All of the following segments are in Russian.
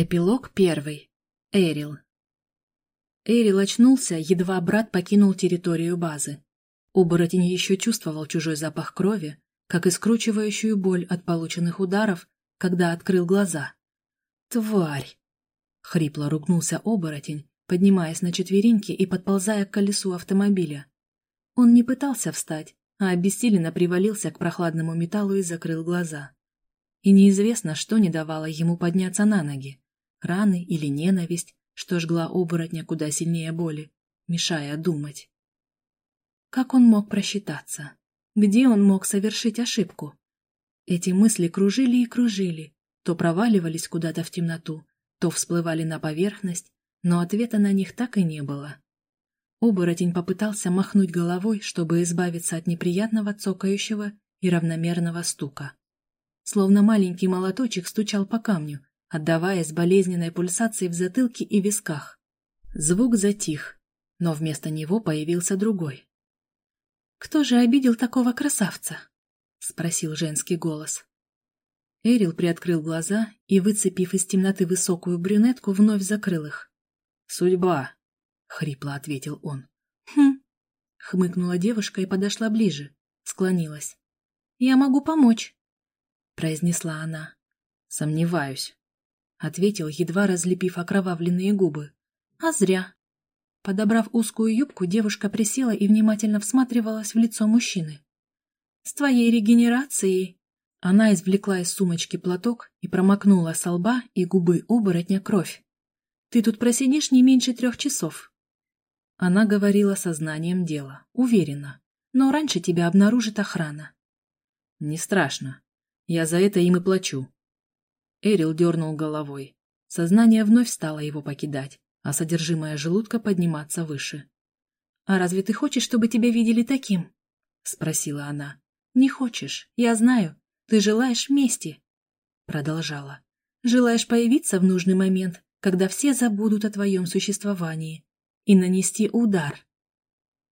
Эпилог первый. Эрил. Эрил очнулся, едва брат покинул территорию базы. Оборотень еще чувствовал чужой запах крови, как и скручивающую боль от полученных ударов, когда открыл глаза. «Тварь!» — хрипло ругнулся оборотень, поднимаясь на четвереньки и подползая к колесу автомобиля. Он не пытался встать, а обессиленно привалился к прохладному металлу и закрыл глаза. И неизвестно, что не давало ему подняться на ноги раны или ненависть, что жгла оборотня куда сильнее боли, мешая думать. Как он мог просчитаться? Где он мог совершить ошибку? Эти мысли кружили и кружили, то проваливались куда-то в темноту, то всплывали на поверхность, но ответа на них так и не было. Оборотень попытался махнуть головой, чтобы избавиться от неприятного цокающего и равномерного стука. Словно маленький молоточек стучал по камню, отдаваясь болезненной пульсацией в затылке и висках. Звук затих, но вместо него появился другой. «Кто же обидел такого красавца?» — спросил женский голос. Эрил приоткрыл глаза и, выцепив из темноты высокую брюнетку, вновь закрыл их. «Судьба», — хрипло ответил он. «Хм», — хмыкнула девушка и подошла ближе, склонилась. «Я могу помочь», — произнесла она. «Сомневаюсь». — ответил, едва разлепив окровавленные губы. «А зря». Подобрав узкую юбку, девушка присела и внимательно всматривалась в лицо мужчины. «С твоей регенерацией...» Она извлекла из сумочки платок и промокнула со лба и губы оборотня кровь. «Ты тут просидишь не меньше трех часов». Она говорила сознанием дела, уверенно. «Но раньше тебя обнаружит охрана». «Не страшно. Я за это им и плачу», Эрил дернул головой. Сознание вновь стало его покидать, а содержимое желудка подниматься выше. «А разве ты хочешь, чтобы тебя видели таким?» — спросила она. «Не хочешь, я знаю. Ты желаешь мести», — продолжала. «Желаешь появиться в нужный момент, когда все забудут о твоем существовании, и нанести удар».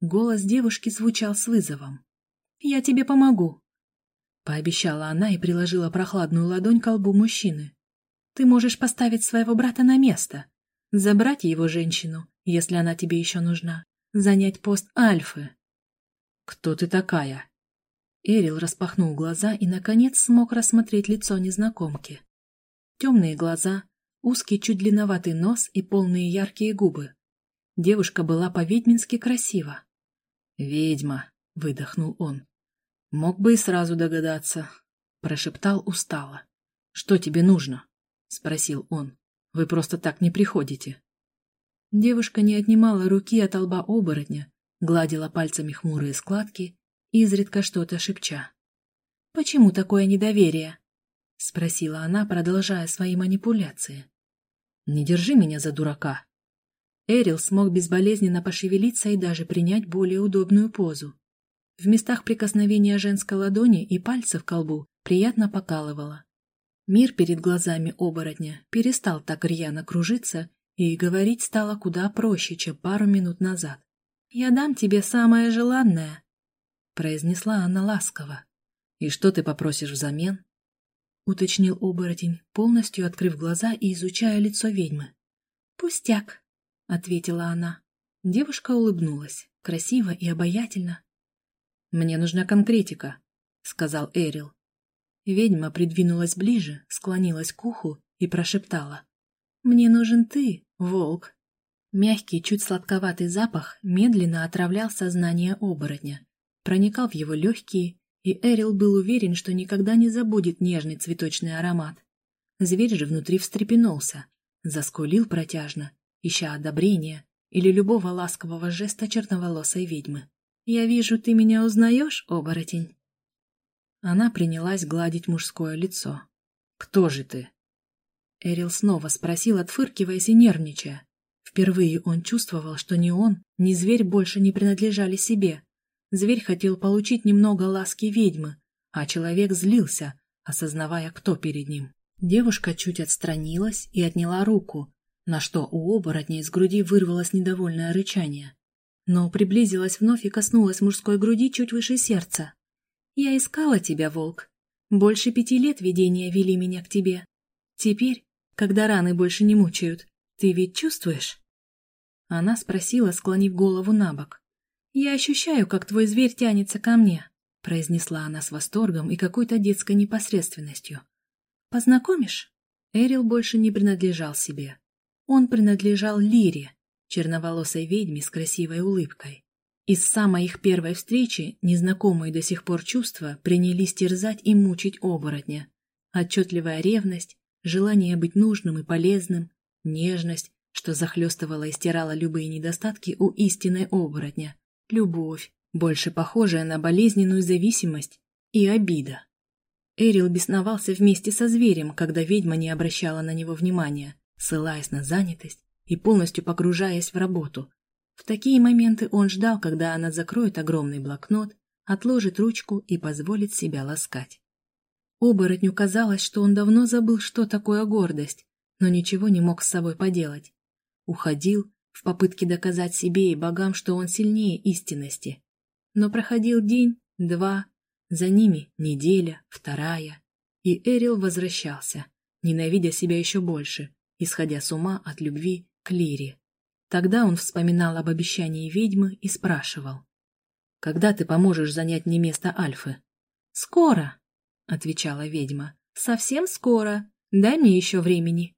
Голос девушки звучал с вызовом. «Я тебе помогу», Пообещала она и приложила прохладную ладонь к колбу мужчины. «Ты можешь поставить своего брата на место, забрать его женщину, если она тебе еще нужна, занять пост Альфы». «Кто ты такая?» Эрил распахнул глаза и, наконец, смог рассмотреть лицо незнакомки. Темные глаза, узкий, чуть длинноватый нос и полные яркие губы. Девушка была по-ведьмински красива. «Ведьма», — выдохнул он. «Мог бы и сразу догадаться», — прошептал устало. «Что тебе нужно?» — спросил он. «Вы просто так не приходите». Девушка не отнимала руки от лба оборотня, гладила пальцами хмурые складки, изредка что-то шепча. «Почему такое недоверие?» — спросила она, продолжая свои манипуляции. «Не держи меня за дурака». Эрил смог безболезненно пошевелиться и даже принять более удобную позу. В местах прикосновения женской ладони и пальцев к колбу приятно покалывало. Мир перед глазами оборотня перестал так рьяно кружиться, и говорить стало куда проще, чем пару минут назад. «Я дам тебе самое желанное», — произнесла она ласково. «И что ты попросишь взамен?» — уточнил оборотень, полностью открыв глаза и изучая лицо ведьмы. «Пустяк», — ответила она. Девушка улыбнулась, красиво и обаятельно, «Мне нужна конкретика», — сказал Эрил. Ведьма придвинулась ближе, склонилась к уху и прошептала. «Мне нужен ты, волк». Мягкий, чуть сладковатый запах медленно отравлял сознание оборотня, проникал в его легкие, и Эрил был уверен, что никогда не забудет нежный цветочный аромат. Зверь же внутри встрепенулся, заскулил протяжно, ища одобрения или любого ласкового жеста черноволосой ведьмы. «Я вижу, ты меня узнаешь, оборотень?» Она принялась гладить мужское лицо. «Кто же ты?» Эрил снова спросил, отфыркиваясь и нервничая. Впервые он чувствовал, что ни он, ни зверь больше не принадлежали себе. Зверь хотел получить немного ласки ведьмы, а человек злился, осознавая, кто перед ним. Девушка чуть отстранилась и отняла руку, на что у оборотня из груди вырвалось недовольное рычание но приблизилась вновь и коснулась мужской груди чуть выше сердца. «Я искала тебя, волк. Больше пяти лет видения вели меня к тебе. Теперь, когда раны больше не мучают. Ты ведь чувствуешь?» Она спросила, склонив голову на бок. «Я ощущаю, как твой зверь тянется ко мне», — произнесла она с восторгом и какой-то детской непосредственностью. «Познакомишь?» Эрил больше не принадлежал себе. Он принадлежал Лире, черноволосой ведьме с красивой улыбкой. И с самой их первой встречи незнакомые до сих пор чувства принялись терзать и мучить оборотня. Отчетливая ревность, желание быть нужным и полезным, нежность, что захлестывала и стирала любые недостатки у истинной оборотня, любовь, больше похожая на болезненную зависимость, и обида. Эрил бесновался вместе со зверем, когда ведьма не обращала на него внимания, ссылаясь на занятость и полностью погружаясь в работу. В такие моменты он ждал, когда она закроет огромный блокнот, отложит ручку и позволит себя ласкать. Оборотню казалось, что он давно забыл, что такое гордость, но ничего не мог с собой поделать. Уходил в попытке доказать себе и богам, что он сильнее истинности. Но проходил день, два, за ними неделя, вторая, и Эрил возвращался, ненавидя себя еще больше, исходя с ума от любви к Лире. Тогда он вспоминал об обещании ведьмы и спрашивал. «Когда ты поможешь занять мне место Альфы?» «Скоро», — отвечала ведьма. «Совсем скоро. Дай мне еще времени».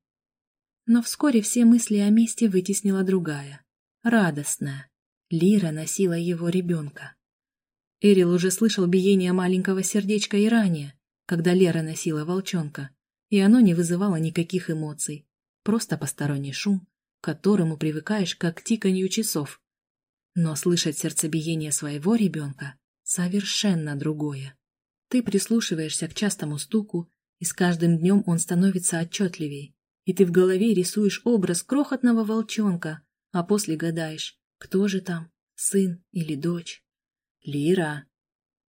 Но вскоре все мысли о месте вытеснила другая, радостная. Лира носила его ребенка. Эрил уже слышал биение маленького сердечка и ранее, когда Лера носила волчонка, и оно не вызывало никаких эмоций, просто посторонний шум, которому привыкаешь как к тиканью часов. Но слышать сердцебиение своего ребенка — совершенно другое. Ты прислушиваешься к частому стуку, и с каждым днем он становится отчетливей, и ты в голове рисуешь образ крохотного волчонка, а после гадаешь, кто же там, сын или дочь. «Лира!»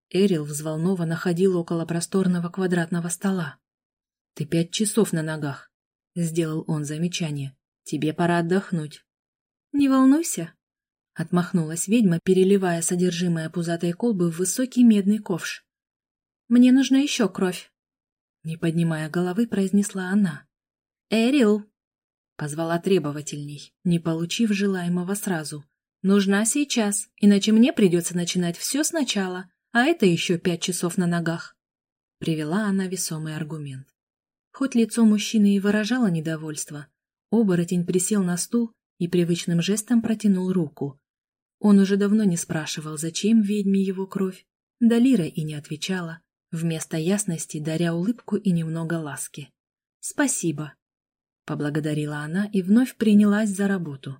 Эрил взволнованно ходил около просторного квадратного стола. «Ты пять часов на ногах», — сделал он замечание. «Тебе пора отдохнуть». «Не волнуйся», — отмахнулась ведьма, переливая содержимое пузатой колбы в высокий медный ковш. «Мне нужна еще кровь», — не поднимая головы, произнесла она. «Эрил!» — позвала требовательней, не получив желаемого сразу. Нужна сейчас, иначе мне придется начинать все сначала, а это еще пять часов на ногах. Привела она весомый аргумент. Хоть лицо мужчины и выражало недовольство, оборотень присел на стул и привычным жестом протянул руку. Он уже давно не спрашивал, зачем ведьме его кровь, да Лира и не отвечала, вместо ясности даря улыбку и немного ласки. «Спасибо», — поблагодарила она и вновь принялась за работу.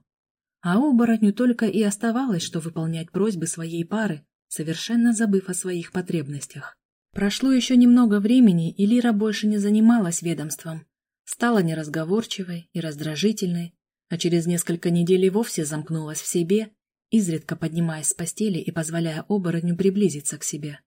А оборотню только и оставалось, что выполнять просьбы своей пары, совершенно забыв о своих потребностях. Прошло еще немного времени, и Лира больше не занималась ведомством. Стала неразговорчивой и раздражительной, а через несколько недель и вовсе замкнулась в себе, изредка поднимаясь с постели и позволяя оборотню приблизиться к себе.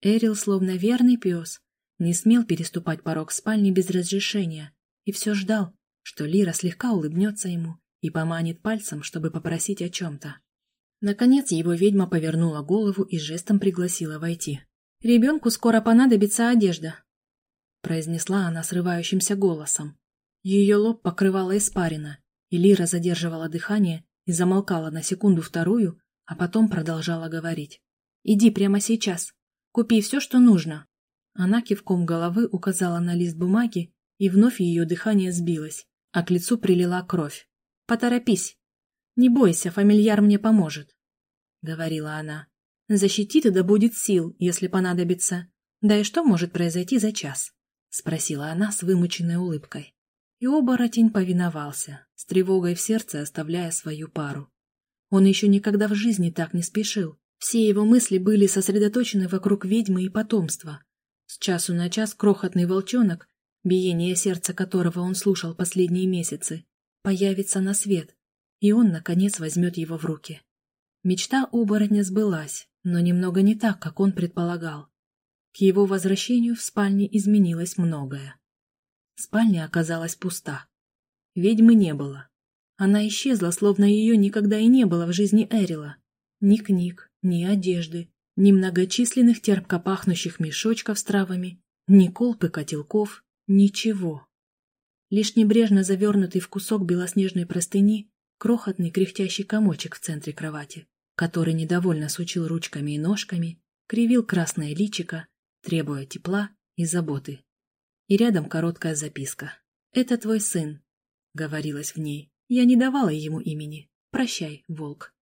Эрил, словно верный пес, не смел переступать порог спальни без разрешения и все ждал, что Лира слегка улыбнется ему и поманит пальцем, чтобы попросить о чем-то. Наконец его ведьма повернула голову и жестом пригласила войти. «Ребенку скоро понадобится одежда», — произнесла она срывающимся голосом. Ее лоб покрывала испарина, и Лира задерживала дыхание и замолкала на секунду-вторую, а потом продолжала говорить. «Иди прямо сейчас. Купи все, что нужно». Она кивком головы указала на лист бумаги, и вновь ее дыхание сбилось, а к лицу прилила кровь. Поторопись. Не бойся, фамильяр мне поможет, — говорила она. Защитит и добудет сил, если понадобится. Да и что может произойти за час? — спросила она с вымученной улыбкой. И оборотень повиновался, с тревогой в сердце оставляя свою пару. Он еще никогда в жизни так не спешил. Все его мысли были сосредоточены вокруг ведьмы и потомства. С часу на час крохотный волчонок, биение сердца которого он слушал последние месяцы, появится на свет, и он, наконец, возьмет его в руки. Мечта оборотня сбылась, но немного не так, как он предполагал. К его возвращению в спальне изменилось многое. Спальня оказалась пуста. Ведьмы не было. Она исчезла, словно ее никогда и не было в жизни Эрила. Ни книг, ни одежды, ни многочисленных терпко пахнущих мешочков с травами, ни колб и котелков, ничего. Лишь небрежно завернутый в кусок белоснежной простыни крохотный кряхтящий комочек в центре кровати, который недовольно сучил ручками и ножками, кривил красное личико, требуя тепла и заботы. И рядом короткая записка. «Это твой сын», — говорилось в ней. Я не давала ему имени. Прощай, волк.